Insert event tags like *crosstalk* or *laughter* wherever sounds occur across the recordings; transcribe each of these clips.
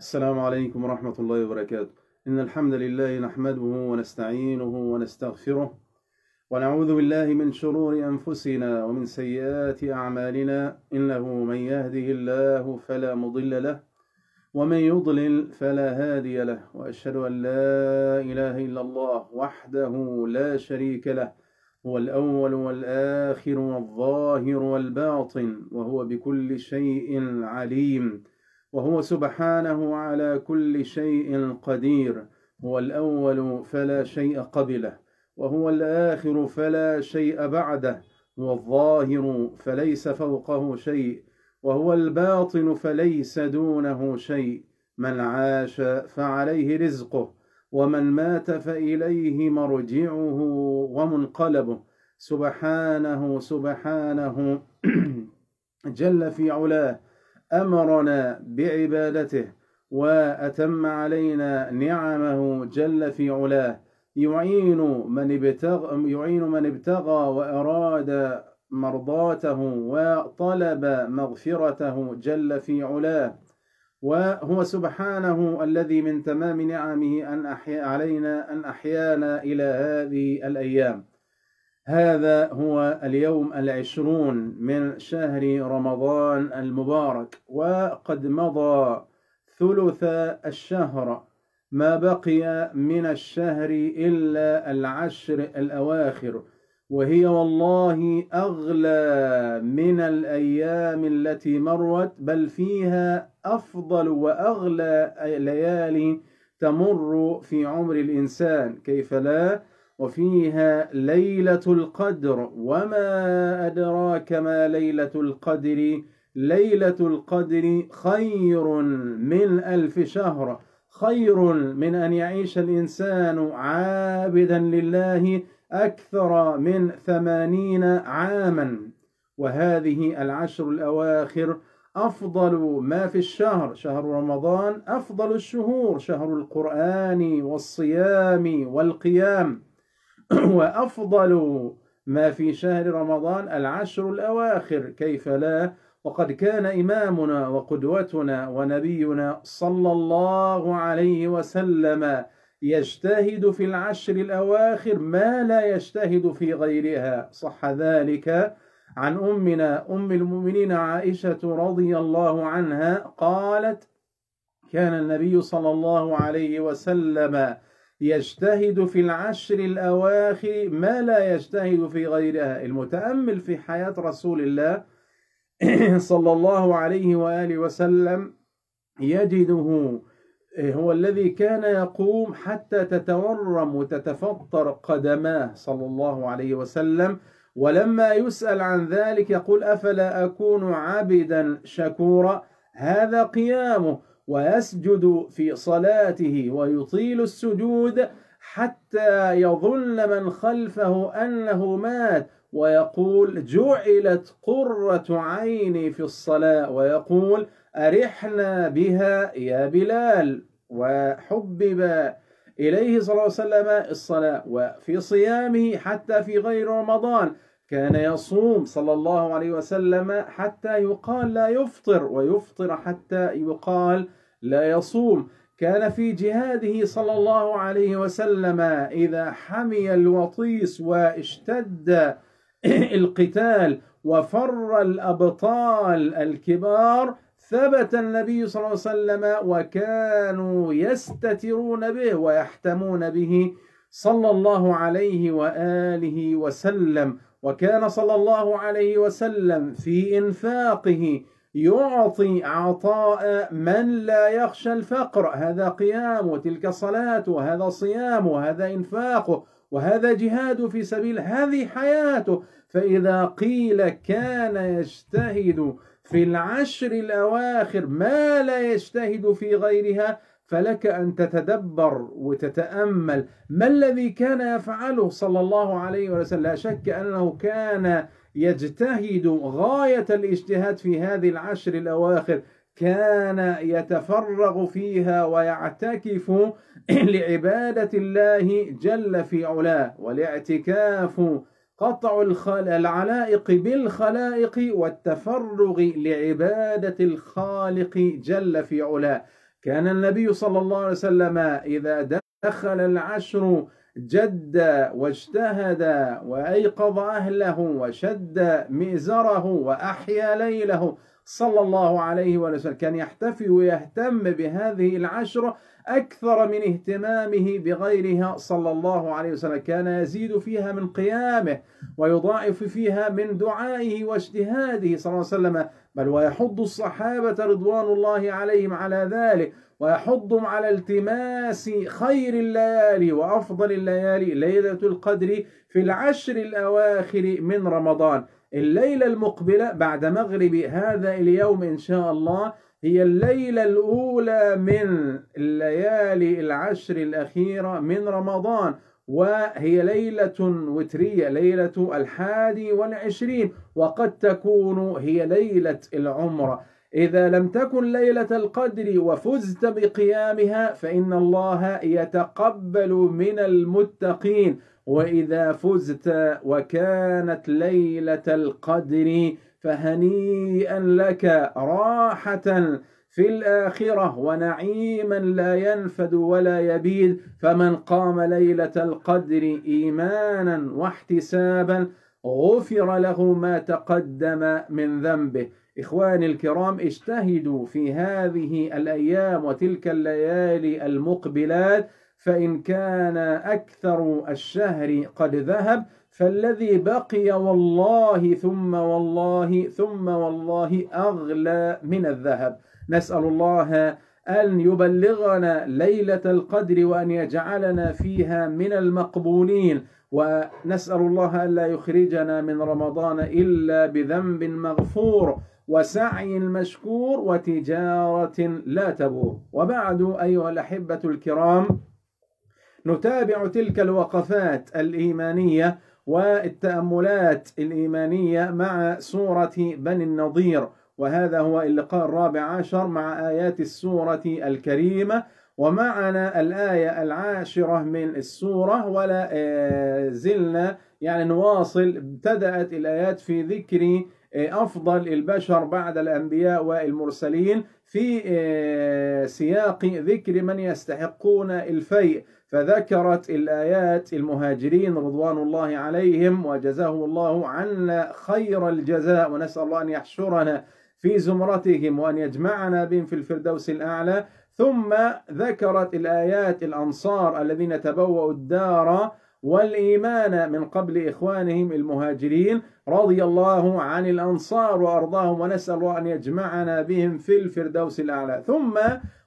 السلام عليكم ورحمة الله وبركاته. إن الحمد لله نحمده ونستعينه ونستغفره ونعوذ بالله من شرور أنفسنا ومن سيئات أعمالنا. إنه من يهده الله فلا مضل له ومن يضلل فلا هادي له. وأشهد أن لا إله إلا الله وحده لا شريك له. هو الأول والآخر والظاهر والباطن. وهو بكل شيء عليم. وهو سبحانه على كل شيء قدير. هو الأول فلا شيء قبله وهو الآخر فلا شيء بعده هو الظاهر فليس فوقه شيء وهو الباطن فليس دونه شيء. من عاش فعليه رزقه ومن مات فإليه مرجعه ومنقلبه. سبحانه سبحانه *clears throat* جل في علاه. أمرنا بعبادته وأتم علينا نعمه جل في علاه. يعين من ابتغى يعين من ابتغى وأراد مرضاته وطلب مغفرته جل في علاه. وهو سبحانه الذي من تمام نعمه أن أحيا علينا أن أحيانا إلى هذه الأيام. هذا هو اليوم العشرون من شهر رمضان المبارك وقد مضى ثلث الشهر ما بقي من الشهر إلا العشر الأواخر وهي والله أغلى من الأيام التي مرت بل فيها أفضل وأغلى ليالي تمر في عمر الإنسان كيف لا؟ وفيها ليلة القدر وما أدراك ما ليلة القدر. ليلة القدر خير من ألف شهر خير من أن يعيش الإنسان عابدا لله أكثر من ثمانين عاما. وهذه العشر الأواخر أفضل ما في الشهر شهر رمضان أفضل الشهور شهر القرآن والصيام والقيام. *clears throat* وأفضل ما في شهر رمضان العشر الأواخر كيف لا؟ وقد كان إمامنا وقدوتنا ونبينا صلى الله عليه وسلم يجتهد في العشر الأواخر ما لا يجتهد في غيرها. صح ذلك. عن أمنا أم المؤمنين عائشة رضي الله عنها قالت كان النبي صلى الله عليه وسلم يجتهد في العشر الأواخر ما لا يجتهد في غيرها. المتأمل في حياة رسول الله *clears throat* صلى الله عليه وآله وسلم يجده هو الذي كان يقوم حتى تتورم وتتفطر قدماه صلى الله عليه وسلم. ولما يسأل عن ذلك يقول أفلا أكون عبدا شكورا؟ هذا قيامه. ويسجد في صلاته ويطيل السجود حتى يظن من خلفه أنه مات. ويقول جعلت قرة عيني في الصلاة. ويقول أرحنا بها يا بلال وحبب إليه صلى الله عليه وسلم الصلاة. وفي صيامه حتى في غير رمضان كان يصوم صلى الله عليه وسلم حتى يقال لا يفطر. ويفطر حتى يقال لا يصوم. كان في جهاده صلى الله عليه وسلم إذا حمي الوطيس واشتد *clears throat* القتال وفر الأبطال الكبار ثبت النبي صلى الله عليه وسلم وكانوا يستترون به ويحتمون به صلى الله عليه وآله وسلم. وكان صلى الله عليه وسلم في إنفاقه يعطي عطاء من لا يخشى الفقر. هذا قيام وتلك صلاة وهذا صيام وهذا إنفاق وهذا جهاد في سبيل هذه حياته. فإذا قيل كان يجتهد في العشر الأواخر ما لا يجتهد في غيرها فلك أن تتدبر وتتأمل ما الذي كان يفعله صلى الله عليه وسلم. لا شك أنه كان يجتهد غاية الاجتهاد في هذه العشر الأواخر. كان يتفرغ فيها ويعتكف *clears throat* لعبادة الله جل في علاه والاعتكاف قطع العلائق بالخلائق والتفرغ لعبادة الخالق جل في علاه. كان النبي صلى الله عليه وسلم إذا دخل العشر جد واجتهد وأيقظ أهله وشد مئزره وأحيا ليله. صلى الله عليه وسلم كان يحتفي ويهتم بهذه العشر أكثر من اهتمامه بغيرها. صلى الله عليه وسلم كان يزيد فيها من قيامه ويضاعف فيها من دعائه واجتهاده صلى الله عليه وسلم. بل ويحض الصحابة رضوان الله عليهم على ذلك. ويحضهم على التماس خير الليالي وأفضل الليالي ليلة القدر في العشر الأواخر من رمضان. الليلة المقبلة بعد مغرب هذا اليوم إن شاء الله هي الليلة الأولى من الليالي العشر الأخيرة من رمضان وهي ليلة وترية ليلة الحادي والعشرين وقد تكون هي ليلة العمرة. إذا لم تكن ليلة القدر وفزت بقيامها فإن الله يتقبل من المتقين. وإذا فزت وكانت ليلة القدر فهنيئا لك راحة في الآخرة ونعيما لا ينفد ولا يبيد. فمن قام ليلة القدر إيمانا واحتسابا غفر له ما تقدم من ذنبه. إخواني الكرام اجتهدوا في هذه الأيام وتلك الليالي المقبلات فإن كان أكثر الشهر قد ذهب فالذي بقي والله ثم والله ثم والله أغلى من الذهب. نسأل الله أن يبلغنا ليلة القدر وأن يجعلنا فيها من المقبولين. ونسأل الله ألا يخرجنا من رمضان إلا بذنب مغفور. وسعي مشكور وتجارة لا تبور. وبعد أيها الأحبة الكرام نتابع تلك الوقفات الإيمانية والتأملات الإيمانية مع سورة بني النضير. وهذا هو اللقاء الرابع عشر مع آيات السورة الكريمة. ومعنا الآية العاشرة من السورة ولا آه، زلنا يعني نواصل ابتدأت الآيات في ذكر أفضل البشر بعد الأنبياء والمرسلين في آه، سياق ذكر من يستحقون الفيء. فذكرت الآيات المهاجرين رضوان الله عليهم وجزاهم الله عنا خير الجزاء ونسأل الله أن يحشرنا في زمرتهم وأن يجمعنا بهم في الفردوس الأعلى. ثم ذكرت الآيات الأنصار الذين تبوأوا الدار والإيمان من قبل إخوانهم المهاجرين رضي الله عن الأنصار وأرضاهم ونسأل الله أن يجمعنا بهم في الفردوس الأعلى. ثم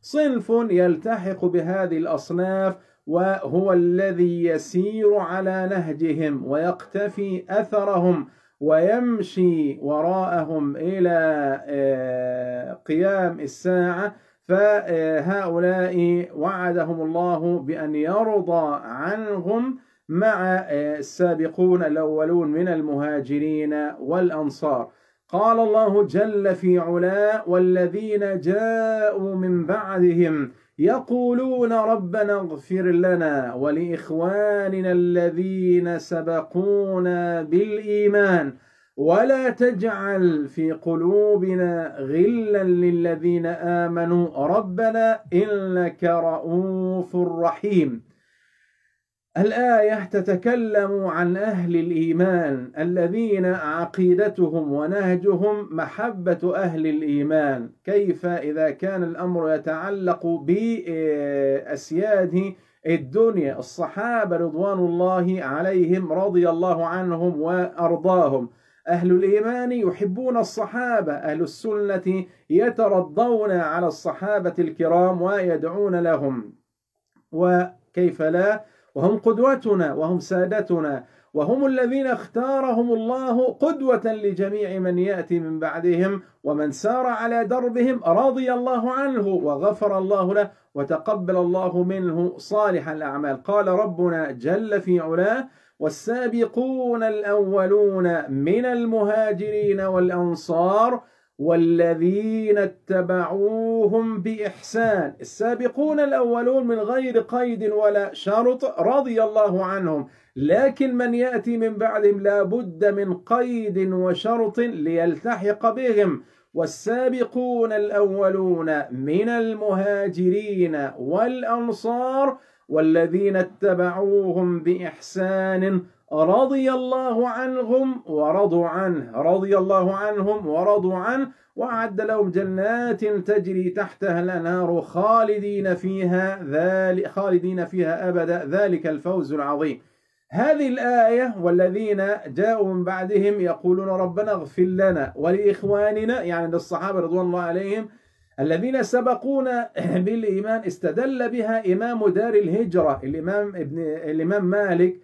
صنف يلتحق بهذه الأصناف وهو الذي يسير على نهجهم ويقتفي أثرهم ويمشي وراءهم إلى آه، قيام الساعة. فهؤلاء وعدهم الله بأن يرضى عنهم مع آه، السابقون الأولون من المهاجرين والأنصار. قال الله جل في علا والذين جاءوا من بعدهم يقولون ربنا اغفر لنا ولإخواننا الذين سبقونا بالإيمان ولا تجعل في قلوبنا غلا للذين آمنوا. ربنا إنك رؤوف رحيم. الآية تتكلم عن أهل الإيمان الذين عقيدتهم ونهجهم محبة أهل الإيمان. كيف إذا كان الأمر يتعلق بأسياد الدنيا؟ الصحابة رضوان الله عليهم رضي الله عنهم وأرضاهم. أهل الإيمان يحبون الصحابة أهل السنة يترضون على الصحابة الكرام ويدعون لهم. وكيف لا؟ وهم قدوتنا وهم سادتنا وهم الذين اختارهم الله قدوة لجميع من يأتي من بعدهم ومن سار على دربهم رضي الله عنه وغفر الله له وتقبل الله منه صالح الأعمال. قال ربنا جل في علاه والسابقون الأولون من المهاجرين والأنصار والذين اتبعوهم بإحسان. السابقون الأولون من غير قيد ولا شرط رضي الله عنهم. لكن من يأتي من بعدهم لا بد من قيد وشرط ليلتحق بهم. والسابقون الأولون من المهاجرين والأنصار والذين اتبعوهم بإحسان رضي الله عنهم ورضوا عنه رضي الله عنهم ورضوا عنه وأعد لهم جنات تجري تحتها الأنهار خالدين فيها ذلك خالدين فيها أبدا ذلك الفوز العظيم. هذه الآية والذين جاءوا من بعدهم يقولون ربنا اغفر لنا ولإخواننا يعني للصحابة رضوان الله عليهم الذين سبقونا بالإيمان استدل بها إمام دار الهجرة الإمام ابن الإمام مالك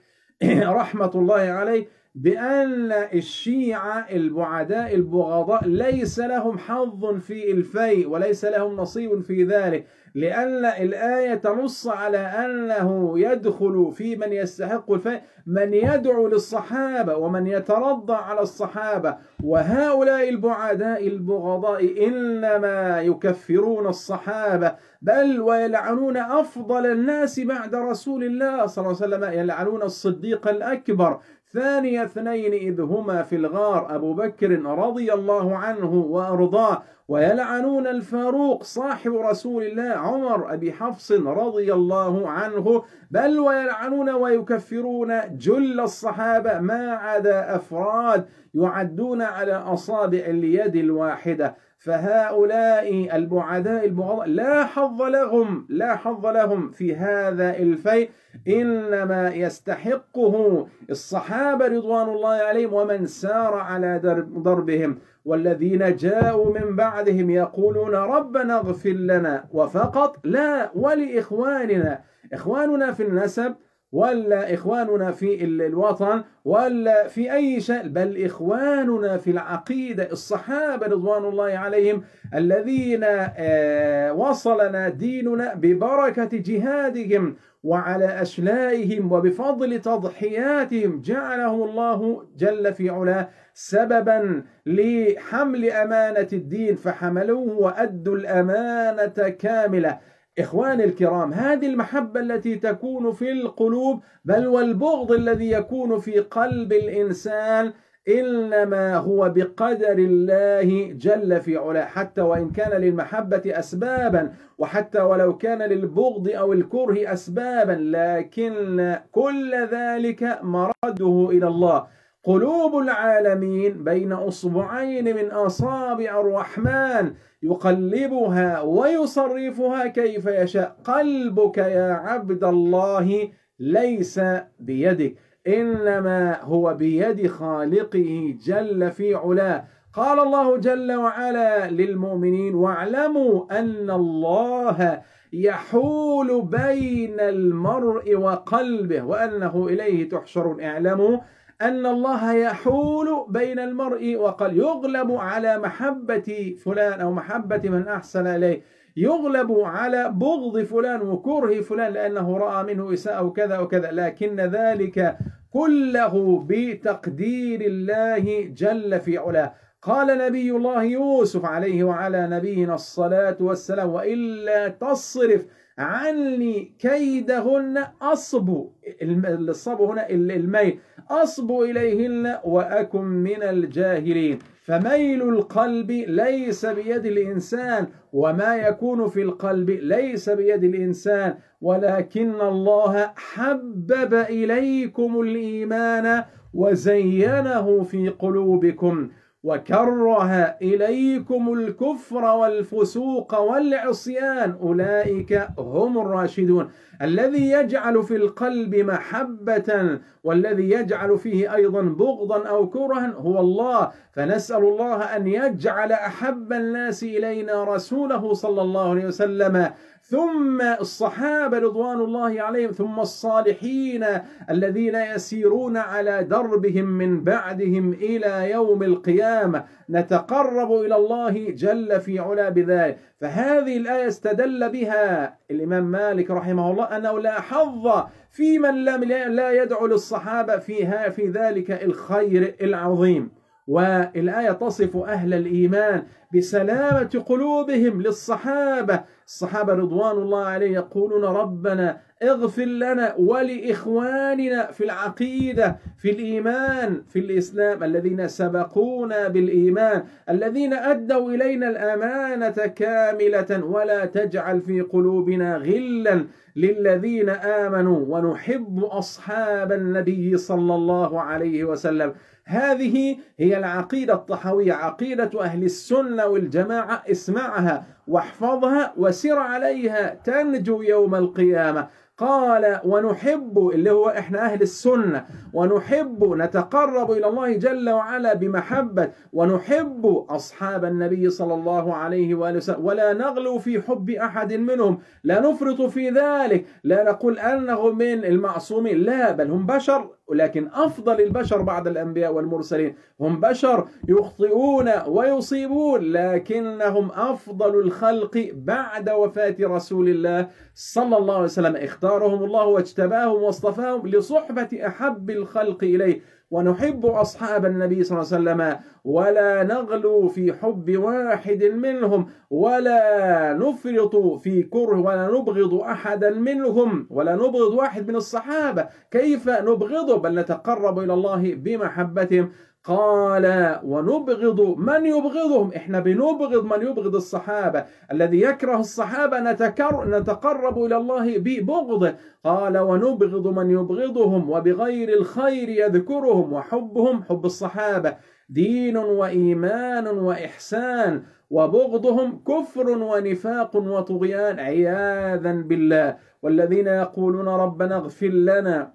*coughs* رحمة الله عليه بأن الشيعة البعداء البغضاء ليس لهم حظ في الفيء وليس لهم نصيب في ذلك. لأن الآية تنص على أنه يدخل في من يستحق الفيء من يدعو للصحابة ومن يترضى على الصحابة. وهؤلاء البعداء البغضاء إنما يكفرون الصحابة. بل ويلعنون أفضل الناس بعد رسول الله صلى الله عليه وسلم يلعنون الصديق الأكبر. ثاني اثنين إذ هما في الغار أبو بكر رضي الله عنه وأرضاه ويلعنون الفاروق صاحب رسول الله عمر أبي حفص رضي الله عنه بل ويلعنون ويكفرون جل الصحابة ما عدا أفراد يعدون على أصابع اليد الواحدة. فهؤلاء البعداء البغضاء لا حظ لهم لا حظ لهم في هذا الفيء. إنما يستحقه الصحابة رضوان الله عليهم ومن سار على ضربهم والذين جاءوا من بعدهم يقولون ربنا اغفر لنا وفقط لا ولإخواننا. إخواننا في النسب ولا إخواننا في الوطن ولا في أي شيء بل إخواننا في العقيدة الصحابة رضوان الله عليهم الذين آه، وصلنا ديننا ببركة جهادهم وعلى أشلائهم وبفضل تضحياتهم. جعله الله جل في علاه سببا لحمل أمانة الدين فحملوه وأدوا الأمانة كاملة. إخواني الكرام هذه المحبة التي تكون في القلوب بل والبغض الذي يكون في قلب الإنسان إنما هو بقدر الله جل في علاه. حتى وإن كان للمحبة أسبابا وحتى ولو كان للبغض أو الكره أسبابا لكن كل ذلك مرده إلى الله. قلوب العالمين بين أصبعين من أصابع الرحمن يقلبها ويصرفها كيف يشاء. قلبك يا عبد الله ليس بيدك إنما هو بيد خالقه جل في علاه. قال الله جل وعلا للمؤمنين واعلموا أن الله يحول بين المرء وقلبه وأنه إليه تحشرون. اعلموا أن الله يحول بين المرء وقال يغلب على محبة فلان أو محبة من أحسن إليه. يغلب على بغض فلان وكره فلان لأنه رأى منه إساءة وكذا وكذا. لكن ذلك كله بتقدير الله جل في علاه. قال نبي الله يوسف عليه وعلى نبينا الصلاة والسلام وإلا تصرف عني كيدهن أصب الصب هنا الميل. أصب إليهن وأكن من الجاهلين. فميل القلب ليس بيد الإنسان وما يكون في القلب ليس بيد الإنسان. ولكن الله حبب إليكم الإيمان وزينه في قلوبكم. وكره إليكم الكفر والفسوق والعصيان. أولئك هم الراشدون. الذي يجعل في القلب محبة والذي يجعل فيه أيضا بغضا أو كرها هو الله. فنسأل الله أن يجعل أحب الناس إلينا رسوله صلى الله عليه وسلم. ثم الصحابة رضوان الله عليهم ثم الصالحين الذين يسيرون على دربهم من بعدهم إلى يوم القيامة. نتقرب إلى الله جل في علا بذلك. فهذه الآية استدل بها الإمام مالك رحمه الله أنه لا حظ في من لم لا يدعو للصحابة فيها في ذلك الخير العظيم. والآية تصف أهل الإيمان بسلامة قلوبهم للصحابة. الصحابة رضوان الله عليه يقولون ربنا اغفر لنا ولإخواننا في العقيدة في الإيمان في الإسلام. الذين سبقونا بالإيمان الذين أدوا إلينا الأمانة كاملة. ولا تجعل في قلوبنا غلا للذين آمنوا. ونحب أصحاب النبي صلى الله عليه وسلم. هذه هي العقيدة الطحوية عقيدة أهل السنة والجماعة اسمعها واحفظها وسر عليها تنجو يوم القيامة. قال ونحب اللي هو إحنا أهل السنة. ونحب نتقرب إلى الله جل وعلا بمحبة. ونحب أصحاب النبي صلى الله عليه وآله وسلم. ولا نغلو في حب أحد منهم. لا نفرط في ذلك. لا نقول أنه من المعصومين. لا بل هم بشر ولكن أفضل البشر بعد الأنبياء والمرسلين هم بشر يخطئون ويصيبون لكنهم أفضل الخلق بعد وفاة رسول الله صلى الله عليه وسلم. اختارهم الله واجتباهم واصطفاهم لصحبة أحب الخلق إليه. ونحب أصحاب النبي صلى الله عليه وسلم ولا نغلو في حب واحد منهم ولا نفرط في كره ولا نبغض أحدا منهم ولا نبغض واحد من الصحابة. كيف نبغضه؟ بل نتقرب إلى الله بمحبتهم. قال ونبغض من يبغضهم؟ إحنا بنبغض من يبغض الصحابة. الذي يكره الصحابة نتكر نتقرب إلى الله ببغضه قال ونبغض من يبغضهم وبغير الخير يذكرهم وحبهم حب الصحابة. دين وإيمان وإحسان وبغضهم كفر ونفاق وطغيان. عياذا بالله. والذين يقولون ربنا اغفر لنا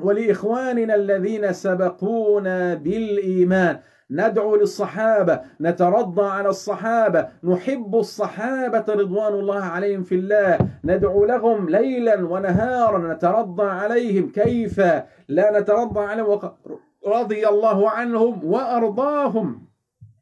ولإخواننا الذين سبقونا بالإيمان. ندعو للصحابة نترضى على الصحابة نحب الصحابة رضوان الله عليهم في الله. ندعو لهم ليلا ونهارا نترضى عليهم. كيف؟ لا نترضى عليهم. رضي الله عنهم وأرضاهم.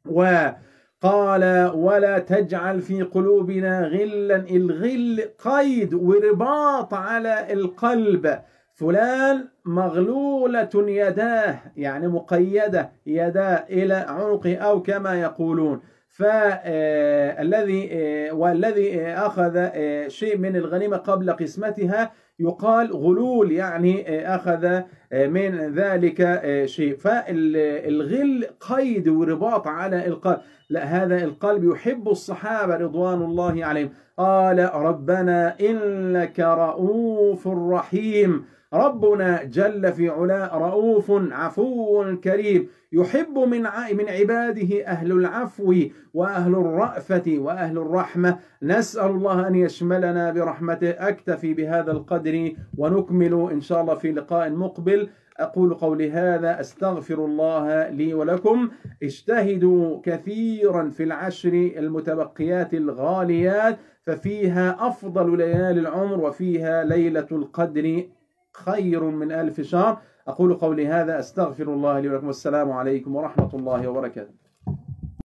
وقال ولا تجعل في قلوبنا غلا. الغل قيد ورباط على القلب. فلان مغلولة يداه يعني مقيدة يداه إلى عنقه أو كما يقولون. فالذي آه، والذي أخذ آه، شيء من الغنيمة قبل قسمتها يقال غلول يعني آه، أخذ من ذلك شيء. فالغل قيد ورباط على القلب. لا هذا القلب يحب الصحابة رضوان الله عليهم. قال ربنا إنك رؤوف رحيم. ربنا جل في علا رؤوف عفو كريم يحب من من عباده أهل العفو وأهل الرأفة وأهل الرحمة. نسأل الله أن يشملنا برحمته. أكتفي بهذا القدر ونكمل إن شاء الله في لقاء مقبل. أقول قولي هذا أستغفر الله لي ولكم. اجتهدوا كثيرا في العشر المتبقيات الغاليات ففيها أفضل ليالي العمر وفيها ليلة القدر. خير من ألف شهر. أقول قولي هذا أستغفر الله لي ولكم. والسلام عليكم ورحمة الله وبركاته.